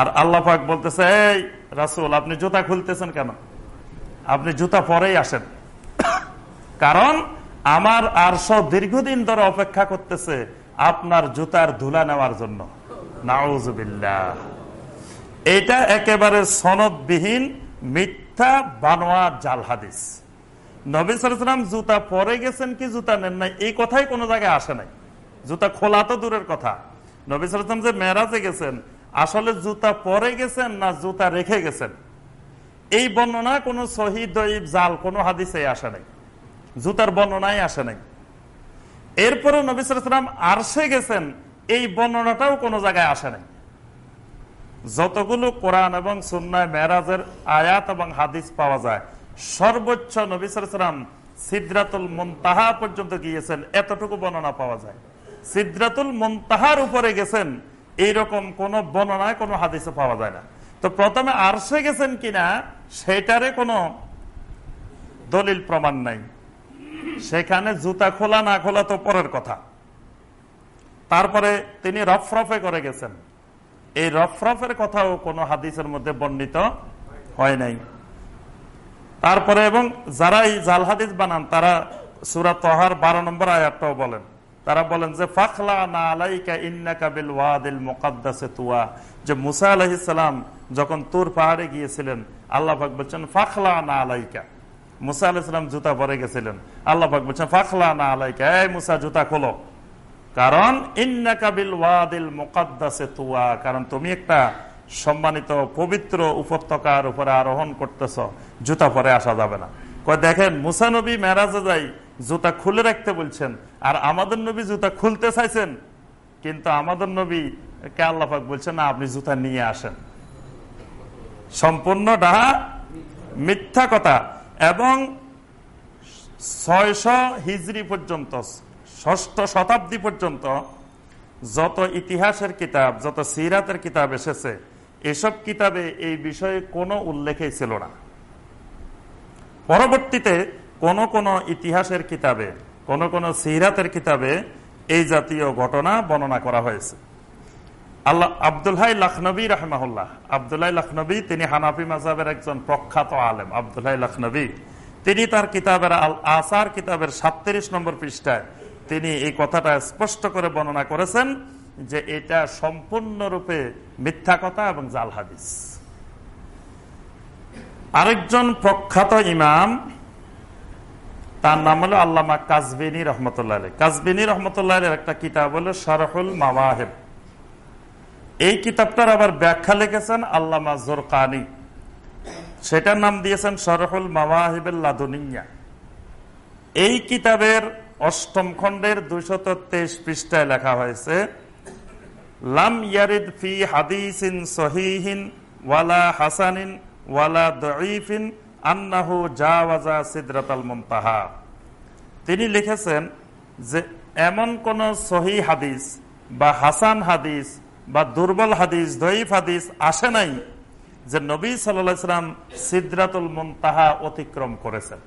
আর আল্লাহ পাক বলতেছে, এই রাসুল, আপনি জুতা খুলতেছেন কেন? আপনি জুতা পরেই আসেন। কারণ আমার আরশ দীর্ঘদিন ধরে অপেক্ষা করতেছে আপনার জুতার ধুলা নেওয়ার জন্য। এটা একেবারে সনদবিহীন মিথ্যা বানোয়া জাল হাদিস। নবী সালাম জুতা পরে গেছেন কি জুতা নেন নাই, এই কথাই কোনো জায়গায় আসে নাই। জুতা খোলা তো দূরের কথা। নবী সালাম যে মেরাজে গেছেন আসলে জুতা পরে গেছেন না জুতা রেখে গেছেন? এই বর্ণনা কোনো শহীদ জাল, কোনো হাদিসে আসে নাই। জুতার বর্ণনায় আসে নাই। এরপরে নবিসাম আরশে গেছেন, এই বর্ণনাটাও কোনো জায়গায় আসে নাই। যতগুলো কোরআন এবং সুন্নায় মেরাজের আয়াত এবং হাদিস পাওয়া যায়, সর্বোচ্চ নবিসাম সিদ্রাতুল মন্তাহা পর্যন্ত গিয়েছেন, এতটুকু বর্ণনা পাওয়া যায়। সিদ্রাতুল মন্তাহার উপরে গেছেন এইরকম কোন বর্ণনায়, কোনো হাদিসে পাওয়া যায় না। তো প্রথমে আরশে গেছেন কিনা, সেটারে কোনো দলিল প্রমাণ নাই। সেখানে জুতা খোলা না খোলা তো পরের কথা। তারপরে তিনি রফরফে করে গেছেন। এই রফরফের কথাও কোনো হাদিসের মধ্যে বর্ণিত হয় নাই। তারপরে এবং যারা এই জাল হাদিস বানান, তারা সুরাত তহার বারো নম্বর আয়াতটাও বলেন। তারা বলেন যে, ফাখলা না আলাইকা ওয়াদিল যে, মুসা আলাইহিসসালাম যখন তোর পাহাড়ে গিয়েছিলেন, আল্লাহ পাক বলছেন, ফাখলা না আলাইকা। মুসা আলাইহিসসালাম জুতা পরে গেছিলেন। আল্লাহ পাক বলছেন, ফাখলা না আলাইকা। এই মুসা, জুতা খোলো। কারণ, ইন্নাকা ওয়াদিল মুকাদ্দাসে তুয়া। কারণ, তুমি একটা সম্মানিত, পবিত্র উপত্যকার উপরে আরোহণ করতেছ, জুতা পরে আসা যাবে না। দেখেন, মুসা নবী মেরাজে যাই, জুতা খুলে রাখতে বলছেন, আর আমাদের নবী জুতা খুলতে চাইছেন, কিন্তু আমাদের নবী কে আল্লাহাক বলছেন, না, আপনি জুতা নিয়ে আসেন। সম্পূর্ণ ডাহা মিথ্যা কথা। এবং ছয়শো হিজড়ি পর্যন্ত, ষষ্ঠ শতাব্দী পর্যন্ত, যত ইতিহাসের কিতাব, যত সিরাতের কিতাব এসেছে, এসব কিতাবে এই বিষয়ে কোনো উল্লেখই ছিল না। পরবর্তীতে কোন কোন ইতিহাসের কিতাবে, কোন কোন সিরাতের কিতাবে এই জাতীয় ঘটনা বর্ণনা করা হয়েছে। আল্লাহ আবদুল্লাহ লখনবী রহমাহুল্লাহ, আবদুল্লাহ লখনবী তিনি হানাফি মাজাবের একজন প্রখ্যাত আলেম, আবদুল্লাহ লখনবী। তিনি তার কিতাবের আল আসার কিতাবের সাতত্রিশ নম্বর পৃষ্ঠায় তিনি এই কথাটা স্পষ্ট করে বর্ণনা করেছেন যে এটা সম্পূর্ণরূপে মিথ্যা কথা এবং জাল হাদিস। আরেকজন প্রখ্যাত ইমাম, তার নাম হলো আল্লামা কাজবিনী রহমতুল্লাহ আলী কাজবিনী রহমতুল্লাহ আলীর একটা কিতাব হলো শরহুল মাওয়াহেব। এই কিতাবটার আবার ব্যাখ্যা লিখেছেন আল্লামা জোরকানি। সেটার নাম দিয়েছেন শরহুল মাওয়াহিবুল লাদুনিয়া। এই কিতাবের অষ্টম খণ্ডের দুইশত তেইশ পৃষ্ঠায় লেখা হয়েছে, লাম ইয়ারিদ ফি সহিহিন ওয়ালা হাসানিন ওয়ালা আন্নাহু তিনি লিখেছেন যে, এমন কোন সহি হাদিস বা হাসান হাদিস বা দুর্বল হাদিস, দঈফ হাদিস আসে নাই যে নবী সাল্লাম সিদ্রাতুল মুনতাহা অতিক্রম করেছেন।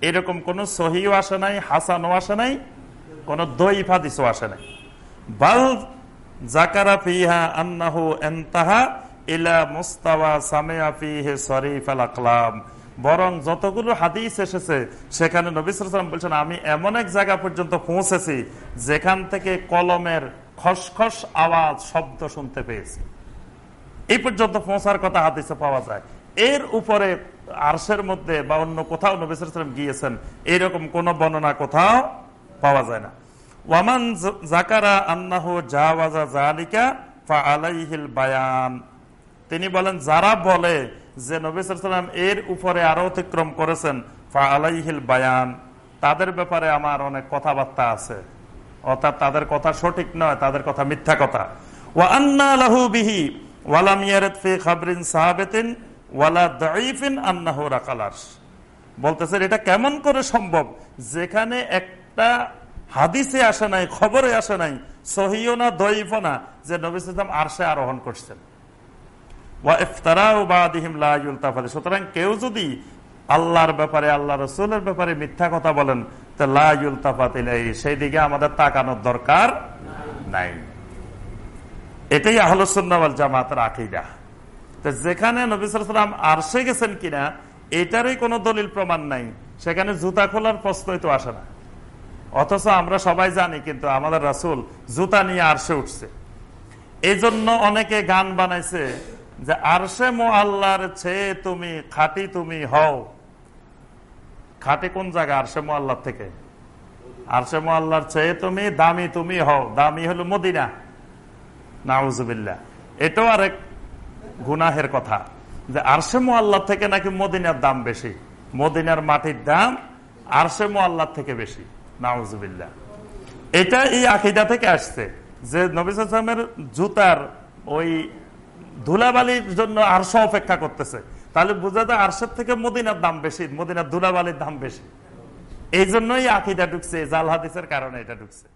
এরকম কোন সহিও আসে নাই, হাসানও আসে নাই, কোন দঈফ হাদিসও আসে নাই। বাল জাকারা ফিহা আন্নাহু এন্তাহা ইলা আকলাম। বরং যতগুলো হাদিস এসেছে, সেখানে নবিসাম বলছেন, আমি এমন এক জায়গা পর্যন্ত পৌঁছেছি, যেখান থেকে কলমের খসখস আওয়াজ, শব্দ শুনতে পেয়েছি। এই পর্যন্ত পৌঁছার কথা হাদিসে পাওয়া যায়। এর উপরে আরশের মধ্যে বা অন্য কোথাও নবিসাম গিয়েছেন এইরকম কোন বর্ণনা কোথাও পাওয়া যায় না। ওয়ামান জাকারা আন্নাহ জাওয়াজা জালিকা ফা আলাইহিল বায়ান। তিনি বলেন, যারা বলে যে নবিসাম এর উপরে আরও অতিক্রম করেছেন বায়ান, তাদের ব্যাপারে আমার অনেক কথাবার্তা আছে। অর্থাৎ তাদের কথা সঠিক নয়, তাদের কথা মিথ্যা কথা। এটা কেমন করে সম্ভব? যেখানে একটা হাদিসে আসে নাই, খবরে আসে নাই না যে আরোহণ করছেন। সুতরাং কেউ যদি আল্লাহর ব্যাপারে আল্লাহ রসুলের ব্যাপারে মিথ্যা কথা বলেন, তো লা ইউলতাফাত ইলাইহি সেই দিকে আমাদের তাকানোর দরকার নাই। এটাই আহলুসুন্নাওয়াল জামাতের আকিদা। তো যেখানে নবী সাল্লাম আরশে গেছেন কিনা, এটারই কোনো দলিল প্রমাণ নাই। সেখানে জুতা খোলার প্রশ্নই তো আসে না। অথচ আমরা সবাই জানি, কিন্তু আমাদের রাসুল জুতা নিয়ে আরশে উঠছে। এই জন্য অনেকে গান বানাইছে যে আরশে মো আল্লাহর ছেয়ে তুমি খাটি তুমি হও। খাটি কোন জায়গা আরশে মো আল্লাহ থেকে? আরশে মো আল্লাহর ছেয়ে তুমি দামি তুমি হও। দামি হলো মদিনা। নাউজুবিল্লা এটাও আরেক গুনাহের কথা যে আরশে মো আল্লাহ থেকে নাকি মদিনার দাম বেশি। মদিনার মাটির দাম আরশে মো আল্লাহ থেকে বেশি। নাউজুবিল্লা এটা এই আকিদা থেকে আসছে যে নবিসের জুতার ওই ধুলাবালির জন্য আরশ অপেক্ষা করতেছে। তাহলে বোঝা যায় আরশের থেকে মদিনার দাম বেশি, মদিনার ধুলাবালির দাম বেশি। এই জন্যই আকিদা ঢুকছে, জাল হাদিসের কারণে এটা ঢুকছে।